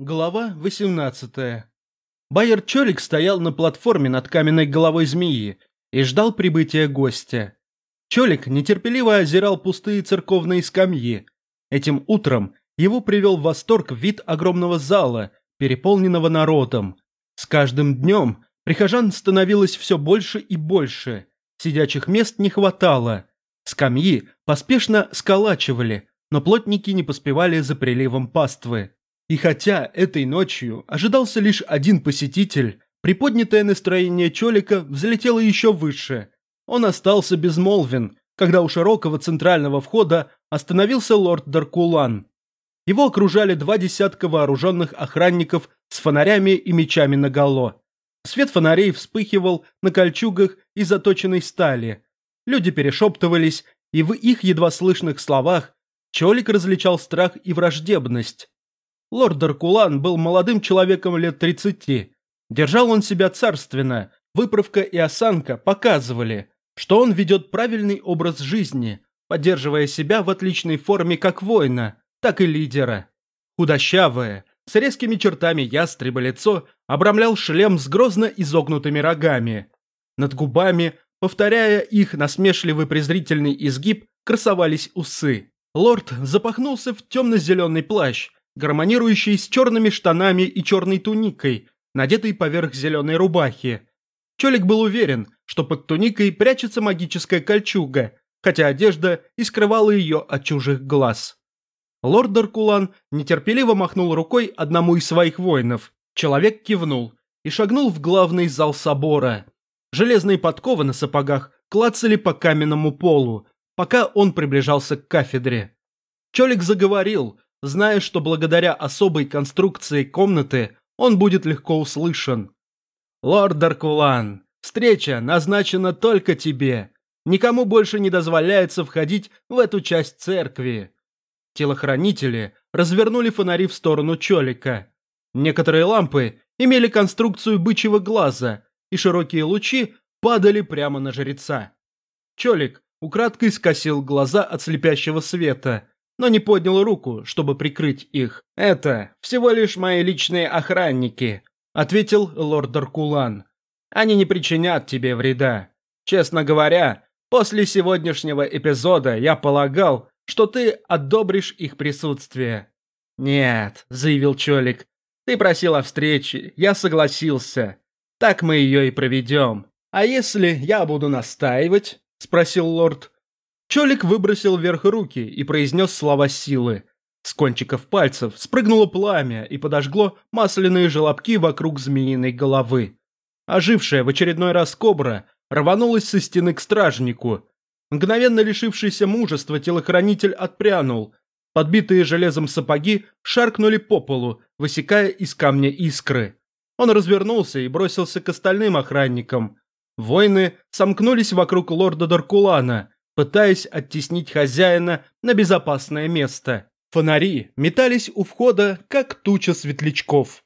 Глава 18 Байер Чолик стоял на платформе над каменной головой змеи и ждал прибытия гостя. Чолик нетерпеливо озирал пустые церковные скамьи. Этим утром его привел в восторг вид огромного зала, переполненного народом. С каждым днем прихожан становилось все больше и больше. Сидячих мест не хватало. Скамьи поспешно сколачивали, но плотники не поспевали за приливом паствы. И хотя этой ночью ожидался лишь один посетитель, приподнятое настроение Чолика взлетело еще выше. Он остался безмолвен, когда у широкого центрального входа остановился лорд Даркулан. Его окружали два десятка вооруженных охранников с фонарями и мечами наголо. Свет фонарей вспыхивал на кольчугах из заточенной стали. Люди перешептывались, и в их едва слышных словах Чолик различал страх и враждебность. Лорд Даркулан был молодым человеком лет 30. Держал он себя царственно, выправка и осанка показывали, что он ведет правильный образ жизни, поддерживая себя в отличной форме как воина, так и лидера. Худощавое, с резкими чертами ястреба лицо обрамлял шлем с грозно изогнутыми рогами. Над губами, повторяя их насмешливый презрительный изгиб, красовались усы. Лорд запахнулся в темно-зеленый плащ, гармонирующий с черными штанами и черной туникой, надетой поверх зеленой рубахи. Чолик был уверен, что под туникой прячется магическая кольчуга, хотя одежда и скрывала ее от чужих глаз. Лорд Даркулан нетерпеливо махнул рукой одному из своих воинов. Человек кивнул и шагнул в главный зал собора. Железные подковы на сапогах клацали по каменному полу, пока он приближался к кафедре. Чолик заговорил, зная, что благодаря особой конструкции комнаты он будет легко услышан. «Лорд Даркулан, встреча назначена только тебе. Никому больше не дозволяется входить в эту часть церкви». Телохранители развернули фонари в сторону Чолика. Некоторые лампы имели конструкцию бычьего глаза, и широкие лучи падали прямо на жреца. Чолик украдкой скосил глаза от слепящего света, но не поднял руку, чтобы прикрыть их. «Это всего лишь мои личные охранники», — ответил лорд Даркулан. «Они не причинят тебе вреда. Честно говоря, после сегодняшнего эпизода я полагал, что ты одобришь их присутствие». «Нет», — заявил Чолик, — «ты просил о встрече, я согласился. Так мы ее и проведем. А если я буду настаивать?» — спросил лорд. Чолик выбросил вверх руки и произнес слова силы. С кончиков пальцев спрыгнуло пламя и подожгло масляные желобки вокруг змеиной головы. Ожившая в очередной раз кобра рванулась со стены к стражнику. Мгновенно лишившийся мужества телохранитель отпрянул. Подбитые железом сапоги шаркнули по полу, высекая из камня искры. Он развернулся и бросился к остальным охранникам. Воины сомкнулись вокруг лорда Даркулана – пытаясь оттеснить хозяина на безопасное место. Фонари метались у входа, как туча светлячков.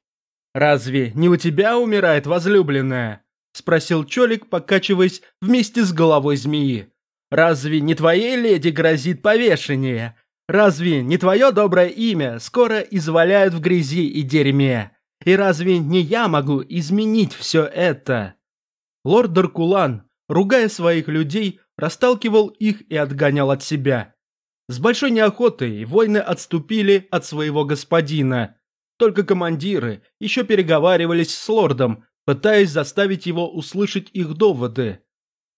«Разве не у тебя умирает возлюбленная?» – спросил Чолик, покачиваясь вместе с головой змеи. «Разве не твоей леди грозит повешение? Разве не твое доброе имя скоро изваляют в грязи и дерьме? И разве не я могу изменить все это?» Лорд Даркулан, ругая своих людей, расталкивал их и отгонял от себя. С большой неохотой воины отступили от своего господина. Только командиры еще переговаривались с лордом, пытаясь заставить его услышать их доводы.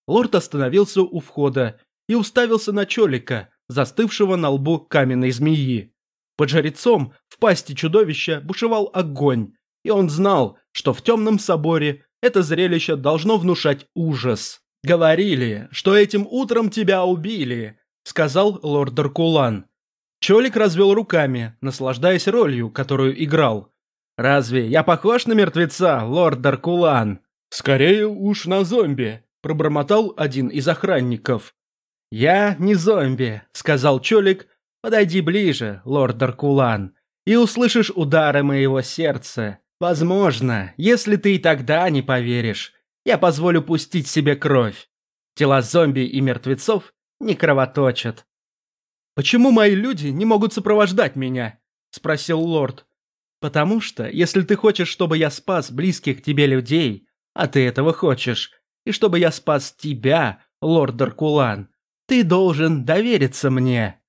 Лорд остановился у входа и уставился на Чолика, застывшего на лбу каменной змеи. Под жрецом в пасти чудовища бушевал огонь, и он знал, что в темном соборе это зрелище должно внушать ужас. «Говорили, что этим утром тебя убили», — сказал лорд Даркулан. Чолик развел руками, наслаждаясь ролью, которую играл. «Разве я похож на мертвеца, лорд Даркулан?» «Скорее уж на зомби», — пробормотал один из охранников. «Я не зомби», — сказал Чолик. «Подойди ближе, лорд Даркулан, и услышишь удары моего сердца. Возможно, если ты и тогда не поверишь, я позволю пустить себе кровь. Тела зомби и мертвецов не кровоточат. «Почему мои люди не могут сопровождать меня?» – спросил лорд. Потому что, если ты хочешь, чтобы я спас близких тебе людей, а ты этого хочешь, и чтобы я спас тебя, лорд Даркулан, ты должен довериться мне».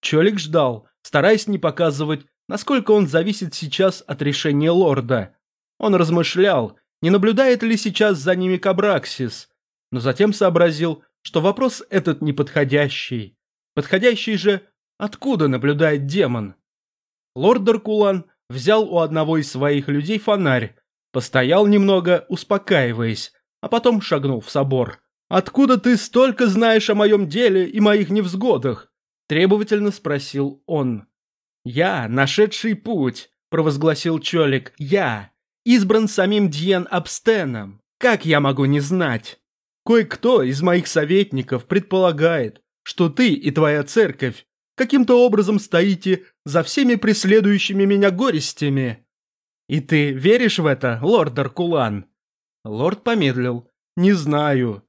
Чолик ждал, стараясь не показывать, насколько он зависит сейчас от решения лорда. Он размышлял, не наблюдает ли сейчас за ними Кабраксис, но затем сообразил, что вопрос этот неподходящий. Подходящий же, откуда наблюдает демон? Лорд Даркулан взял у одного из своих людей фонарь, постоял немного, успокаиваясь, а потом шагнул в собор. «Откуда ты столько знаешь о моем деле и моих невзгодах?» – требовательно спросил он. «Я, нашедший путь», – провозгласил Чолик. «Я, избран самим Дьен Абстеном. Как я могу не знать?» Кое-кто из моих советников предполагает, что ты и твоя церковь каким-то образом стоите за всеми преследующими меня горестями. И ты веришь в это, лорд Даркулан? Лорд помедлил. Не знаю.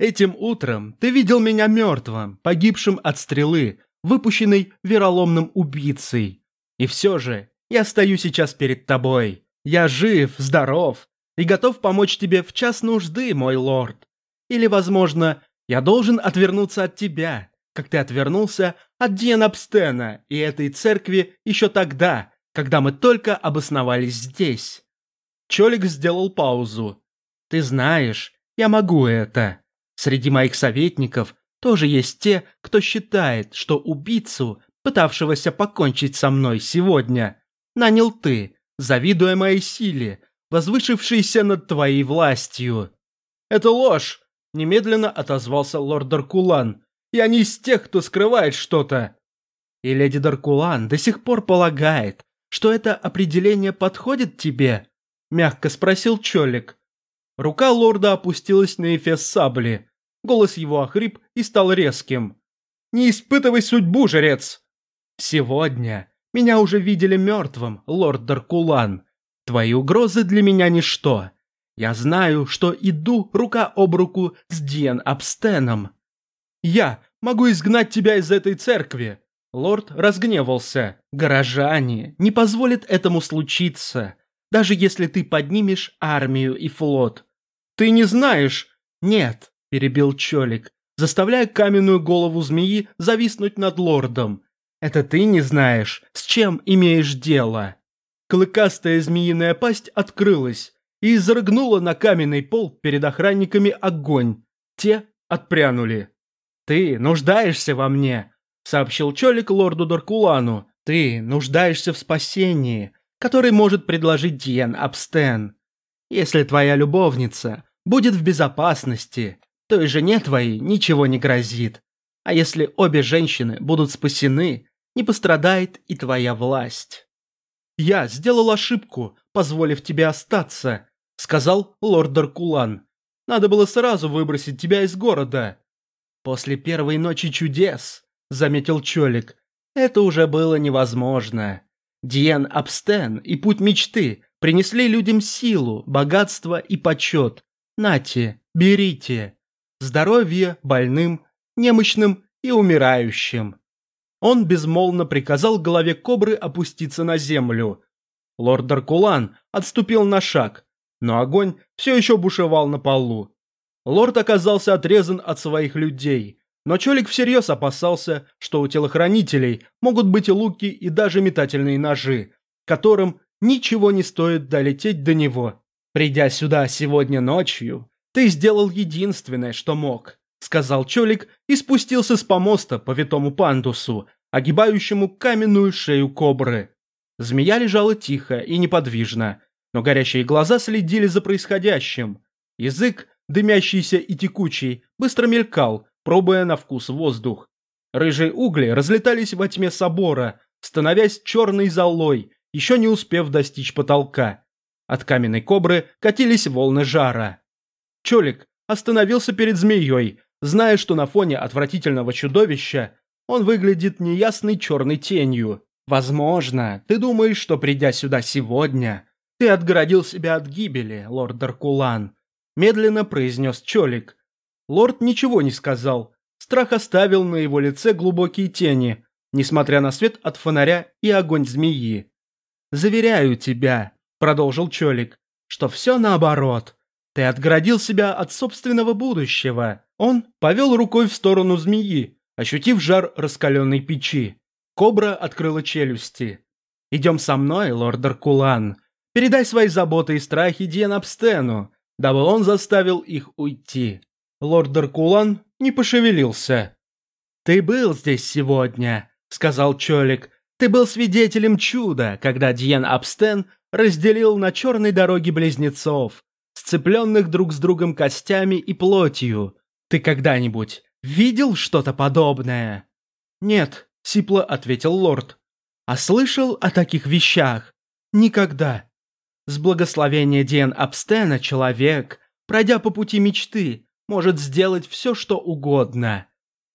Этим утром ты видел меня мертвым, погибшим от стрелы, выпущенной вероломным убийцей. И все же я стою сейчас перед тобой. Я жив, здоров и готов помочь тебе в час нужды, мой лорд. Или, возможно, я должен отвернуться от тебя, как ты отвернулся от Диенабстена и этой церкви еще тогда, когда мы только обосновались здесь. Чолик сделал паузу. Ты знаешь, я могу это. Среди моих советников тоже есть те, кто считает, что убийцу, пытавшегося покончить со мной сегодня, нанял ты, завидуя моей силе, возвышившейся над твоей властью. Это ложь, Немедленно отозвался лорд Даркулан. «Я не из тех, кто скрывает что-то». И леди Даркулан до сих пор полагает, что это определение подходит тебе? Мягко спросил Чолик. Рука лорда опустилась на эфес сабли. Голос его охрип и стал резким. «Не испытывай судьбу, жрец!» «Сегодня меня уже видели мертвым, лорд Даркулан. Твои угрозы для меня ничто. Я знаю, что иду рука об руку с Диен Абстеном. Я могу изгнать тебя из этой церкви. Лорд разгневался. Горожане не позволят этому случиться, даже если ты поднимешь армию и флот. Ты не знаешь? Нет, перебил Чолик, заставляя каменную голову змеи зависнуть над лордом. Это ты не знаешь, с чем имеешь дело. Клыкастая змеиная пасть открылась, и изрыгнула на каменный пол перед охранниками огонь. Те отпрянули. «Ты нуждаешься во мне», — сообщил Чолик лорду Даркулану. «Ты нуждаешься в спасении, который может предложить Диен Абстен. Если твоя любовница будет в безопасности, то и жене твоей ничего не грозит. А если обе женщины будут спасены, не пострадает и твоя власть. Я сделал ошибку, позволив тебе остаться, сказал лорд Даркулан. «Надо было сразу выбросить тебя из города». «После первой ночи чудес», — заметил Чолик, — «это уже было невозможно. Диен Абстен и Путь Мечты принесли людям силу, богатство и почет. Нате, берите. Здоровье больным, немощным и умирающим». Он безмолвно приказал голове кобры опуститься на землю. Лорд Даркулан отступил на шаг, но огонь все еще бушевал на полу. Лорд оказался отрезан от своих людей, но Чолик всерьез опасался, что у телохранителей могут быть луки и даже метательные ножи, которым ничего не стоит долететь до него. «Придя сюда сегодня ночью, ты сделал единственное, что мог», сказал Чолик и спустился с помоста по витому пандусу, огибающему каменную шею кобры. Змея лежала тихо и неподвижно, но горящие глаза следили за происходящим. Язык, дымящийся и текучий, быстро мелькал, пробуя на вкус воздух. Рыжие угли разлетались во тьме собора, становясь черной золой, еще не успев достичь потолка. От каменной кобры катились волны жара. Чолик остановился перед змеей, зная, что на фоне отвратительного чудовища он выглядит неясной черной тенью. Возможно, ты думаешь, что придя сюда сегодня, «Ты отгородил себя от гибели, лорд Даркулан», – медленно произнес Чолик. Лорд ничего не сказал. Страх оставил на его лице глубокие тени, несмотря на свет от фонаря и огонь змеи. Заверяю тебя, продолжил Чолик, что все наоборот. Ты отгородил себя от собственного будущего. Он повел рукой в сторону змеи, ощутив жар раскаленной печи. Кобра открыла челюсти. «Идем со мной, лорд Аркулан. Передай свои заботы и страхи Диен Абстену, дабы он заставил их уйти». Лорд Аркулан не пошевелился. «Ты был здесь сегодня», — сказал Чолик. «Ты был свидетелем чуда, когда Диен Абстен разделил на черной дороге близнецов, сцепленных друг с другом костями и плотью. Ты когда-нибудь видел что-то подобное?» «Нет», — сипло ответил лорд. «А слышал о таких вещах? Никогда. С благословения Диен Абстена человек, пройдя по пути мечты, может сделать все, что угодно».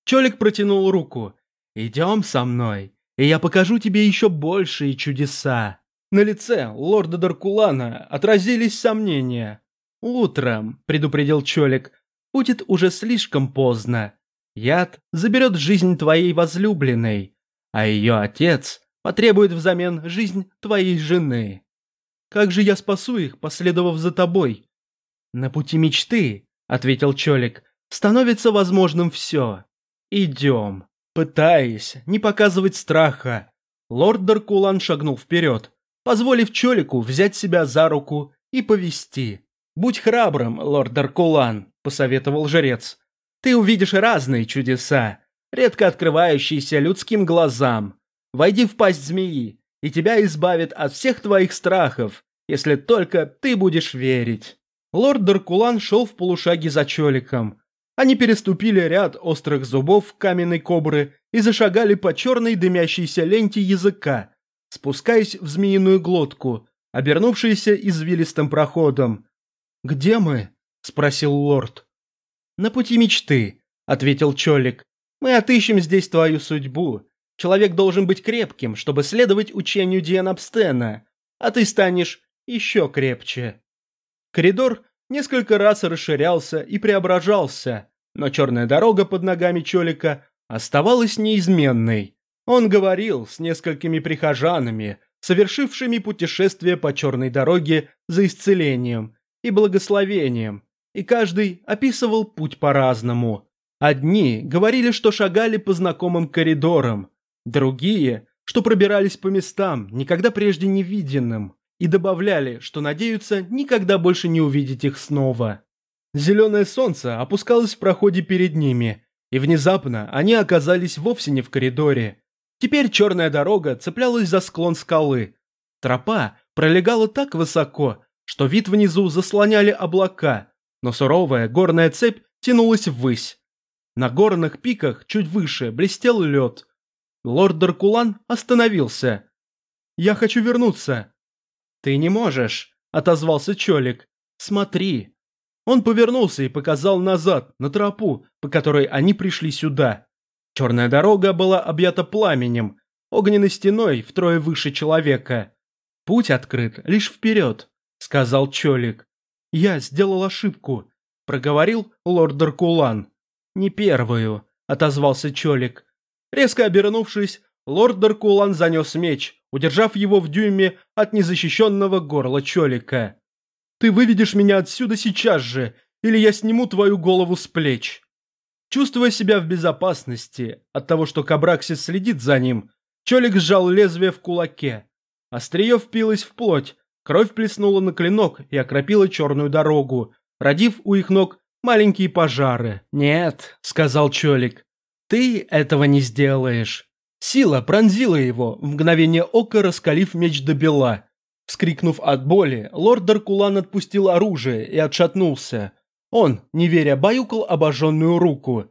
Чолик протянул руку. «Идем со мной, и я покажу тебе еще большие чудеса». На лице лорда Даркулана отразились сомнения. «Утром», — предупредил Чолик, — «будет уже слишком поздно. Яд заберет жизнь твоей возлюбленной, а ее отец потребует взамен жизнь твоей жены. Как же я спасу их, последовав за тобой?» «На пути мечты», — ответил Чолик, — «становится возможным все. Идем». Пытаясь не показывать страха, лорд Даркулан шагнул вперед, позволив Чолику взять себя за руку и повести. «Будь храбрым, лорд Даркулан», — посоветовал жрец. «Ты увидишь разные чудеса, редко открывающиеся людским глазам. Войди в пасть змеи, и тебя избавит от всех твоих страхов, если только ты будешь верить». Лорд Даркулан шел в полушаге за Чоликом. Они переступили ряд острых зубов каменной кобры и зашагали по черной дымящейся ленте языка, спускаясь в змеиную глотку, обернувшейся извилистым проходом. «Где мы?» – спросил лорд. «На пути мечты», – ответил Чолик. «Мы отыщем здесь твою судьбу. Человек должен быть крепким, чтобы следовать учению Дианабстена, а ты станешь еще крепче». Коридор несколько раз расширялся и преображался, но черная дорога под ногами Чолика оставалась неизменной. Он говорил с несколькими прихожанами, совершившими путешествие по черной дороге за исцелением и благословением, и каждый описывал путь по-разному. Одни говорили, что шагали по знакомым коридорам, другие, что пробирались по местам, никогда прежде не виденным, и добавляли, что надеются никогда больше не увидеть их снова. Зеленое солнце опускалось в проходе перед ними, и внезапно они оказались вовсе не в коридоре, Теперь черная дорога цеплялась за склон скалы. Тропа пролегала так высоко, что вид внизу заслоняли облака, но суровая горная цепь тянулась ввысь. На горных пиках чуть выше блестел лед. Лорд Даркулан остановился. «Я хочу вернуться». «Ты не можешь», — отозвался Чолик. «Смотри». Он повернулся и показал назад, на тропу, по которой они пришли сюда. Черная дорога была объята пламенем, огненной стеной втрое выше человека. «Путь открыт лишь вперед», — сказал Чолик. «Я сделал ошибку», — проговорил лорд Даркулан. «Не первую», — отозвался Чолик. Резко обернувшись, лорд Даркулан занес меч, удержав его в дюйме от незащищенного горла Чолика. «Ты выведешь меня отсюда сейчас же, или я сниму твою голову с плеч». Чувствуя себя в безопасности от того, что Кабраксис следит за ним, Чолик сжал лезвие в кулаке. Острие впилось в плоть, кровь плеснула на клинок и окропила черную дорогу, родив у их ног маленькие пожары. «Нет», — сказал Чолик, — «ты этого не сделаешь». Сила пронзила его, в мгновение ока раскалив меч до бела. Вскрикнув от боли, лорд Даркулан отпустил оружие и отшатнулся. Он, не веря, баюкал обожженную руку.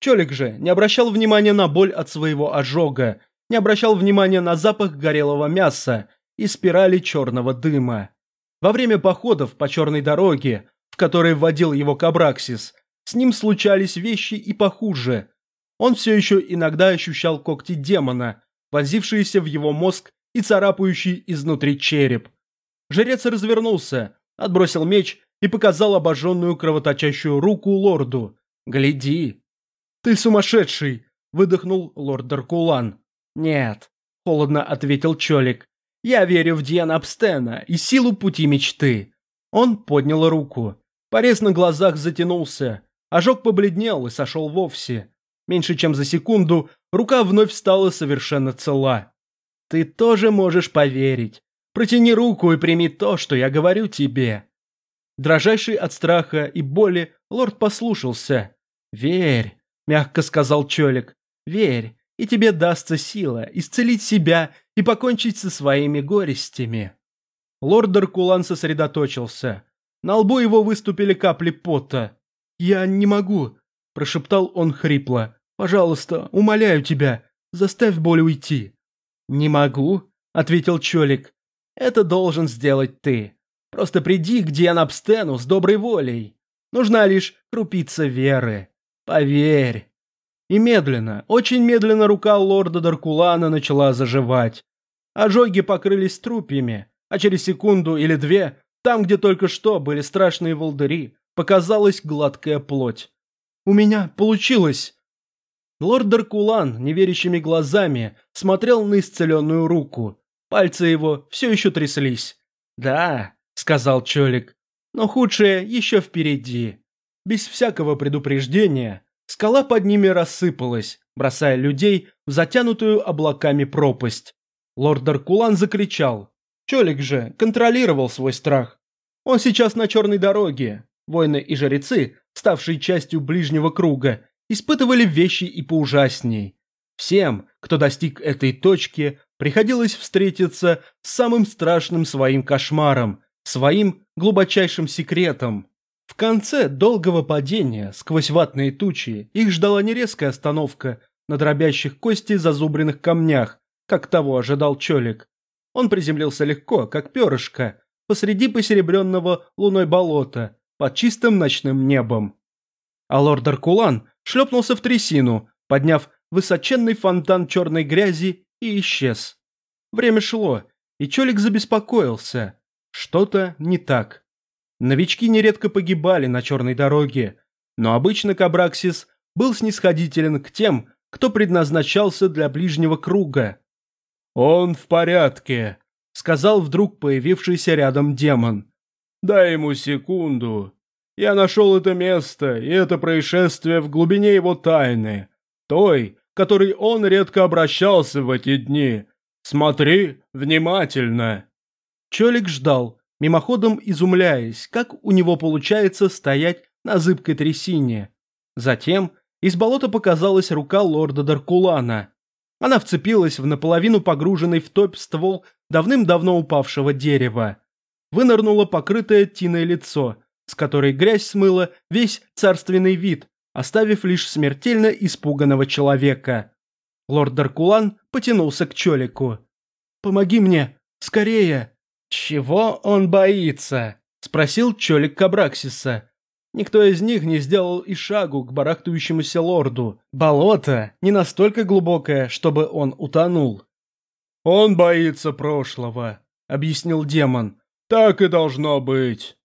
Чолик же не обращал внимания на боль от своего ожога, не обращал внимания на запах горелого мяса и спирали черного дыма. Во время походов по черной дороге, в которой вводил его Кабраксис, с ним случались вещи и похуже. Он все еще иногда ощущал когти демона, вонзившиеся в его мозг и царапающий изнутри череп. Жрец развернулся, отбросил меч и показал обожженную кровоточащую руку лорду. «Гляди!» «Ты сумасшедший!» – выдохнул лорд Даркулан. «Нет», – холодно ответил Чолик. Я верю в Диана Абстена и силу пути мечты. Он поднял руку. Порез на глазах затянулся. Ожог побледнел и сошел вовсе. Меньше чем за секунду рука вновь стала совершенно цела. Ты тоже можешь поверить. Протяни руку и прими то, что я говорю тебе. Дрожайший от страха и боли, лорд послушался. «Верь», — мягко сказал Чолик, — «верь, и тебе дастся сила исцелить себя и покончить со своими горестями». Лорд Даркулан сосредоточился. На лбу его выступили капли пота. «Я не могу», – прошептал он хрипло. «Пожалуйста, умоляю тебя, заставь боль уйти». «Не могу», – ответил Чолик. «Это должен сделать ты. Просто приди к Дианабстену с доброй волей. Нужна лишь крупица веры. Поверь». И медленно, очень медленно рука лорда Даркулана начала заживать. Ожоги покрылись трупьями, а через секунду или две, там, где только что были страшные волдыри, показалась гладкая плоть. «У меня получилось!» Лорд Даркулан неверящими глазами смотрел на исцеленную руку. Пальцы его все еще тряслись. «Да», — сказал Чолик, — «но худшее еще впереди». Без всякого предупреждения скала под ними рассыпалась, бросая людей в затянутую облаками пропасть. Лорд Даркулан закричал. Чолик же контролировал свой страх. Он сейчас на черной дороге. Воины и жрецы, ставшие частью ближнего круга, испытывали вещи и поужасней. Всем, кто достиг этой точки, приходилось встретиться с самым страшным своим кошмаром, своим глубочайшим секретом. В конце долгого падения, сквозь ватные тучи, их ждала не резкая остановка на дробящих кости зазубренных камнях, как того ожидал Чолик. Он приземлился легко, как перышко, посреди посеребренного луной болота, под чистым ночным небом. А лорд Аркулан шлепнулся в трясину, подняв высоченный фонтан черной грязи и исчез. Время шло, и Чолик забеспокоился. Что-то не так. Новички нередко погибали на черной дороге, но обычно Кабраксис был снисходителен к тем, кто предназначался для ближнего круга. «Он в порядке», — сказал вдруг появившийся рядом демон. «Дай ему секунду. Я нашел это место и это происшествие в глубине его тайны, той, которой он редко обращался в эти дни. Смотри внимательно». Чолик ждал, мимоходом изумляясь, как у него получается стоять на зыбкой трясине. Затем из болота показалась рука лорда Даркулана. Она вцепилась в наполовину погруженный в топь ствол давным-давно упавшего дерева. Вынырнуло покрытое тиной лицо, с которой грязь смыла весь царственный вид, оставив лишь смертельно испуганного человека. Лорд Даркулан потянулся к Чолику. «Помоги мне! Скорее!» «Чего он боится?» – спросил Чолик Кабраксиса. Никто из них не сделал и шагу к барахтающемуся лорду. Болото не настолько глубокое, чтобы он утонул. «Он боится прошлого», — объяснил демон. «Так и должно быть».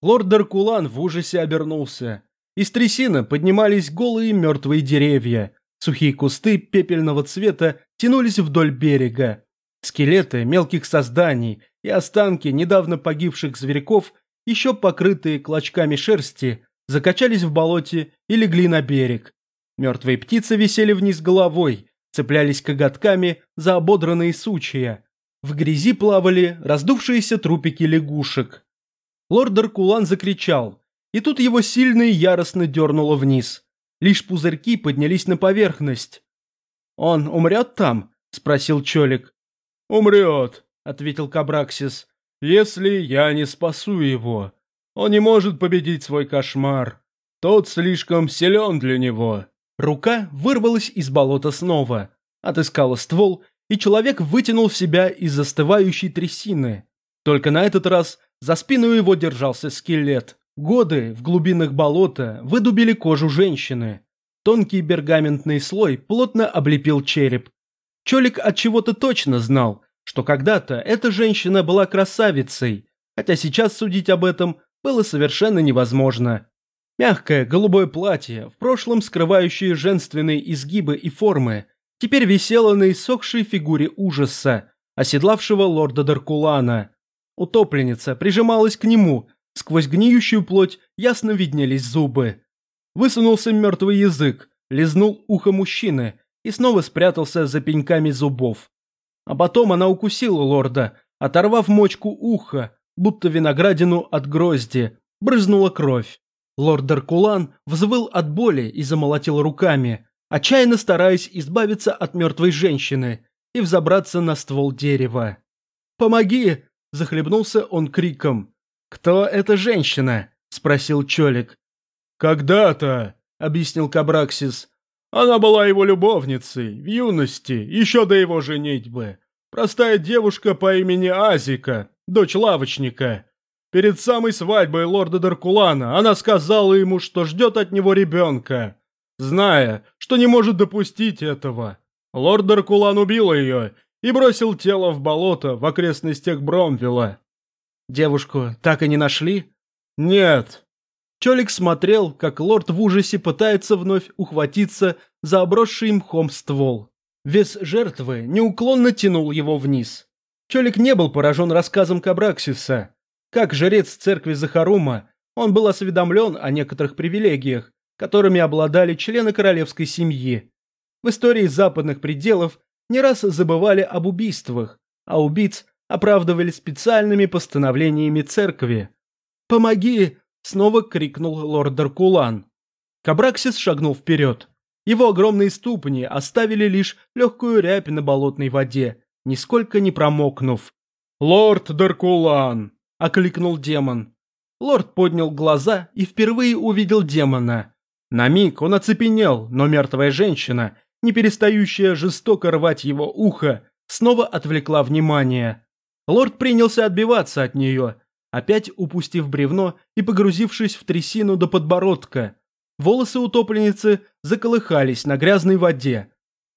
Лорд Даркулан в ужасе обернулся. Из трясины поднимались голые мертвые деревья. Сухие кусты пепельного цвета тянулись вдоль берега. Скелеты мелких созданий и останки недавно погибших зверьков еще покрытые клочками шерсти, закачались в болоте и легли на берег. Мертвые птицы висели вниз головой, цеплялись коготками за ободранные сучья. В грязи плавали раздувшиеся трупики лягушек. Лорд Аркулан закричал, и тут его сильно и яростно дернуло вниз. Лишь пузырьки поднялись на поверхность. «Он умрет там?» – спросил Чолик. «Умрет», – ответил Кабраксис если я не спасу его. Он не может победить свой кошмар. Тот слишком силен для него. Рука вырвалась из болота снова, отыскала ствол, и человек вытянул себя из застывающей трясины. Только на этот раз за спину его держался скелет. Годы в глубинах болота выдубили кожу женщины. Тонкий пергаментный слой плотно облепил череп. Чолик от чего-то точно знал, что когда-то эта женщина была красавицей, хотя сейчас судить об этом было совершенно невозможно. Мягкое голубое платье, в прошлом скрывающее женственные изгибы и формы, теперь висело на иссохшей фигуре ужаса, оседлавшего лорда Даркулана. Утопленница прижималась к нему, сквозь гниющую плоть ясно виднелись зубы. Высунулся мертвый язык, лизнул ухо мужчины и снова спрятался за пеньками зубов. А потом она укусила лорда, оторвав мочку уха, будто виноградину от грозди, брызнула кровь. Лорд Даркулан взвыл от боли и замолотил руками, отчаянно стараясь избавиться от мертвой женщины и взобраться на ствол дерева. «Помоги!» – захлебнулся он криком. «Кто эта женщина?» – спросил Чолик. «Когда-то», – объяснил Кабраксис, – «она была его любовницей в юности, еще до его женитьбы. Простая девушка по имени Азика, дочь лавочника. Перед самой свадьбой лорда Даркулана она сказала ему, что ждет от него ребенка, зная, что не может допустить этого. Лорд Даркулан убил ее и бросил тело в болото в окрестностях Бромвилла. Девушку так и не нашли? Нет. Чолик смотрел, как лорд в ужасе пытается вновь ухватиться за обросший мхом ствол. Вес жертвы неуклонно тянул его вниз. Чолик не был поражен рассказом Кабраксиса. Как жрец церкви Захарума, он был осведомлен о некоторых привилегиях, которыми обладали члены королевской семьи. В истории западных пределов не раз забывали об убийствах, а убийц оправдывали специальными постановлениями церкви. «Помоги!» – снова крикнул лорд Даркулан. Кабраксис шагнул вперед. Его огромные ступни оставили лишь легкую рябь на болотной воде, нисколько не промокнув. «Лорд Даркулан!» – окликнул демон. Лорд поднял глаза и впервые увидел демона. На миг он оцепенел, но мертвая женщина, не перестающая жестоко рвать его ухо, снова отвлекла внимание. Лорд принялся отбиваться от нее, опять упустив бревно и погрузившись в трясину до подбородка. Волосы утопленницы заколыхались на грязной воде.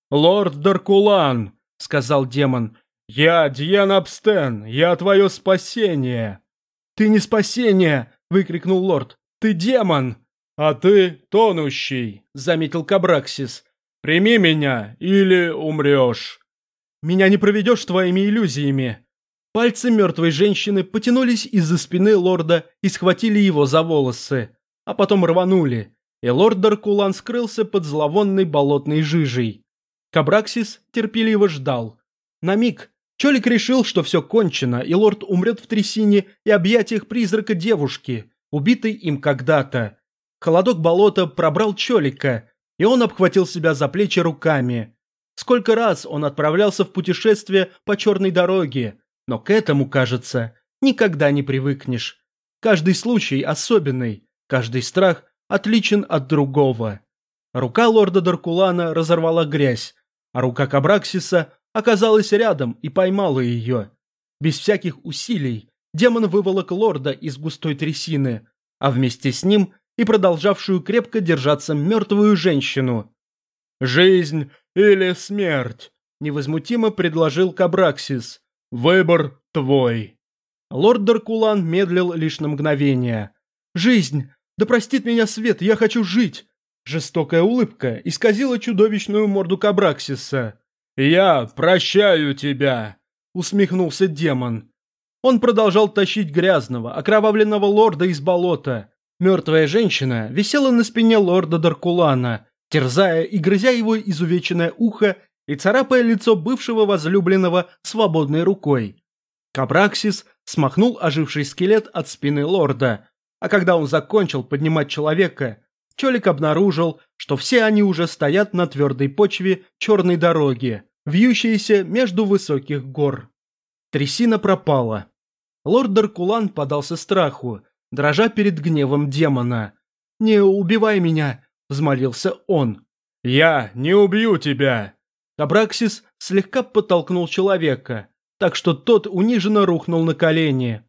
«Лорд Даркулан!» — сказал демон. «Я Диан Абстен, я твое спасение!» «Ты не спасение!» — выкрикнул лорд. «Ты демон!» «А ты тонущий!» — заметил Кабраксис. «Прими меня, или умрешь!» «Меня не проведешь твоими иллюзиями!» Пальцы мертвой женщины потянулись из-за спины лорда и схватили его за волосы, а потом рванули, и лорд Даркулан скрылся под зловонной болотной жижей. Кабраксис терпеливо ждал. На миг Чолик решил, что все кончено, и лорд умрет в трясине и объятиях призрака девушки, убитой им когда-то. Холодок болота пробрал Чолика, и он обхватил себя за плечи руками. Сколько раз он отправлялся в путешествие по черной дороге, но к этому, кажется, никогда не привыкнешь. Каждый случай особенный, каждый страх отличен от другого. Рука лорда Даркулана разорвала грязь, а рука Кабраксиса оказалась рядом и поймала ее. Без всяких усилий демон выволок лорда из густой трясины, а вместе с ним и продолжавшую крепко держаться мертвую женщину. «Жизнь или смерть?» – невозмутимо предложил Кабраксис. «Выбор твой». Лорд Даркулан медлил лишь на мгновение. «Жизнь! Да простит меня свет, я хочу жить!» Жестокая улыбка исказила чудовищную морду Кабраксиса. «Я прощаю тебя!» – усмехнулся демон. Он продолжал тащить грязного, окровавленного лорда из болота. Мертвая женщина висела на спине лорда Даркулана, терзая и грызя его изувеченное ухо и царапая лицо бывшего возлюбленного свободной рукой. Кабраксис смахнул оживший скелет от спины лорда, а когда он закончил поднимать человека, Чолик обнаружил, что все они уже стоят на твердой почве черной дороги, вьющейся между высоких гор. Трясина пропала. Лорд Даркулан подался страху, дрожа перед гневом демона. «Не убивай меня!» – взмолился он. «Я не убью тебя!» Абраксис слегка подтолкнул человека, так что тот униженно рухнул на колени.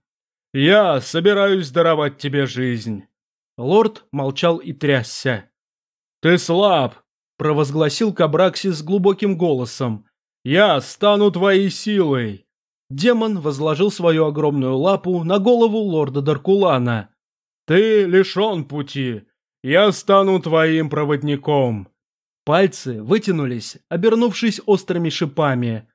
«Я собираюсь даровать тебе жизнь». Лорд молчал и трясся. «Ты слаб», – провозгласил Кабраксис глубоким голосом. «Я стану твоей силой». Демон возложил свою огромную лапу на голову лорда Даркулана. «Ты лишен пути. Я стану твоим проводником». Пальцы вытянулись, обернувшись острыми шипами.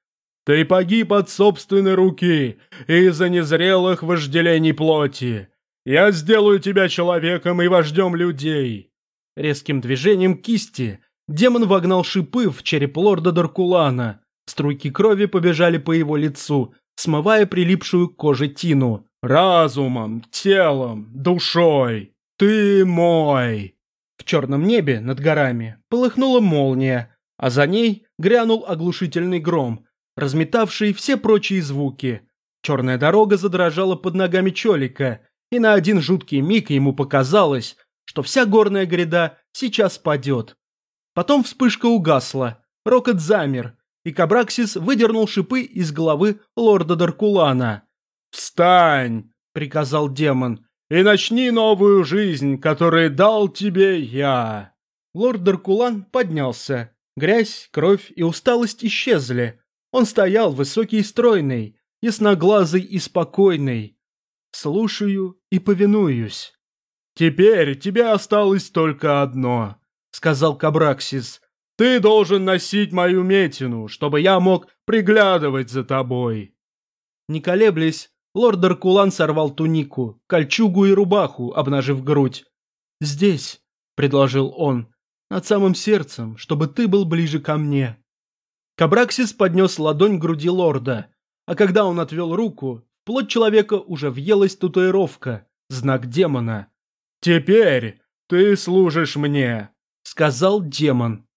Ты погиб от собственной руки из-за незрелых вожделений плоти. Я сделаю тебя человеком и вождем людей. Резким движением кисти демон вогнал шипы в череп лорда Даркулана. Струйки крови побежали по его лицу, смывая прилипшую к коже тину. «Разумом, телом, душой, ты мой!» В черном небе над горами полыхнула молния, а за ней грянул оглушительный гром, разметавший все прочие звуки. Черная дорога задрожала под ногами Чолика, и на один жуткий миг ему показалось, что вся горная гряда сейчас падет. Потом вспышка угасла, рокот замер, и Кабраксис выдернул шипы из головы лорда Даркулана. «Встань!» — приказал демон. «И начни новую жизнь, которую дал тебе я!» Лорд Даркулан поднялся. Грязь, кровь и усталость исчезли. Он стоял высокий и стройный, ясноглазый и спокойный. Слушаю и повинуюсь. «Теперь тебе осталось только одно», — сказал Кабраксис. «Ты должен носить мою метину, чтобы я мог приглядывать за тобой». Не колеблясь, лорд Даркулан сорвал тунику, кольчугу и рубаху, обнажив грудь. «Здесь», — предложил он, — «над самым сердцем, чтобы ты был ближе ко мне». Кабраксис поднес ладонь к груди лорда, а когда он отвел руку, плоть человека уже въелась татуировка, знак демона. «Теперь ты служишь мне», — сказал демон.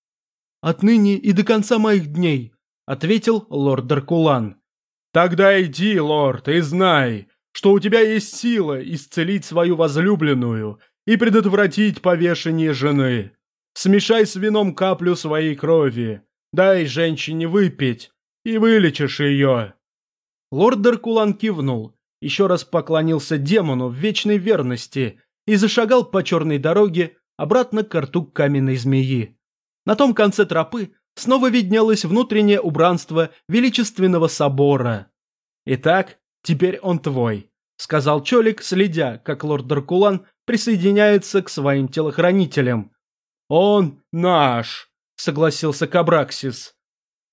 «Отныне и до конца моих дней», — ответил лорд Даркулан. «Тогда иди, лорд, и знай, что у тебя есть сила исцелить свою возлюбленную и предотвратить повешение жены. Смешай с вином каплю своей крови, Дай женщине выпить, и вылечишь ее». Лорд Даркулан кивнул, еще раз поклонился демону в вечной верности и зашагал по черной дороге обратно к рту каменной змеи. На том конце тропы снова виднелось внутреннее убранство величественного собора. «Итак, теперь он твой», — сказал Чолик, следя, как лорд Даркулан присоединяется к своим телохранителям. «Он наш», согласился Кабраксис.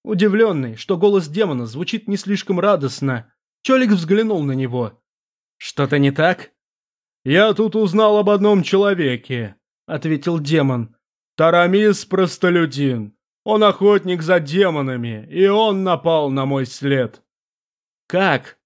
Удивленный, что голос демона звучит не слишком радостно, Чолик взглянул на него. «Что-то не так?» «Я тут узнал об одном человеке», — ответил демон. «Тарамис простолюдин. Он охотник за демонами, и он напал на мой след». «Как?»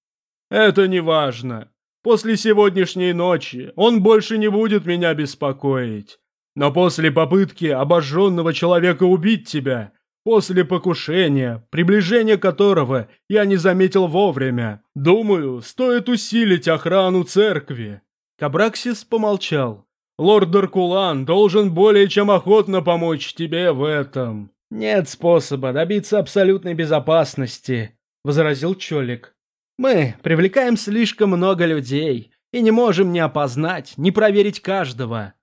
«Это не важно. После сегодняшней ночи он больше не будет меня беспокоить. Но после попытки обожженного человека убить тебя, после покушения, приближения которого я не заметил вовремя, думаю, стоит усилить охрану церкви». Кабраксис помолчал. «Лорд Даркулан должен более чем охотно помочь тебе в этом». «Нет способа добиться абсолютной безопасности», — возразил Чолик. «Мы привлекаем слишком много людей и не можем ни опознать, ни проверить каждого.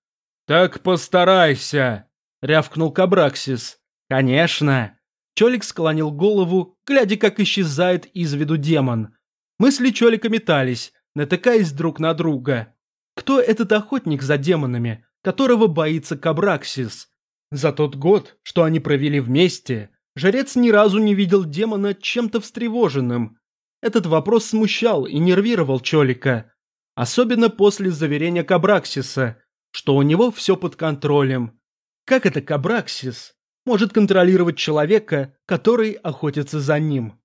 «Так постарайся!» — рявкнул Кабраксис. «Конечно!» Чолик склонил голову, глядя, как исчезает из виду демон. Мысли Чолика метались, натыкаясь друг на друга. Кто этот охотник за демонами, которого боится Кабраксис? За тот год, что они провели вместе, жрец ни разу не видел демона чем-то встревоженным. Этот вопрос смущал и нервировал Чолика. Особенно после заверения Кабраксиса, что у него все под контролем. Как это Кабраксис может контролировать человека, который охотится за ним?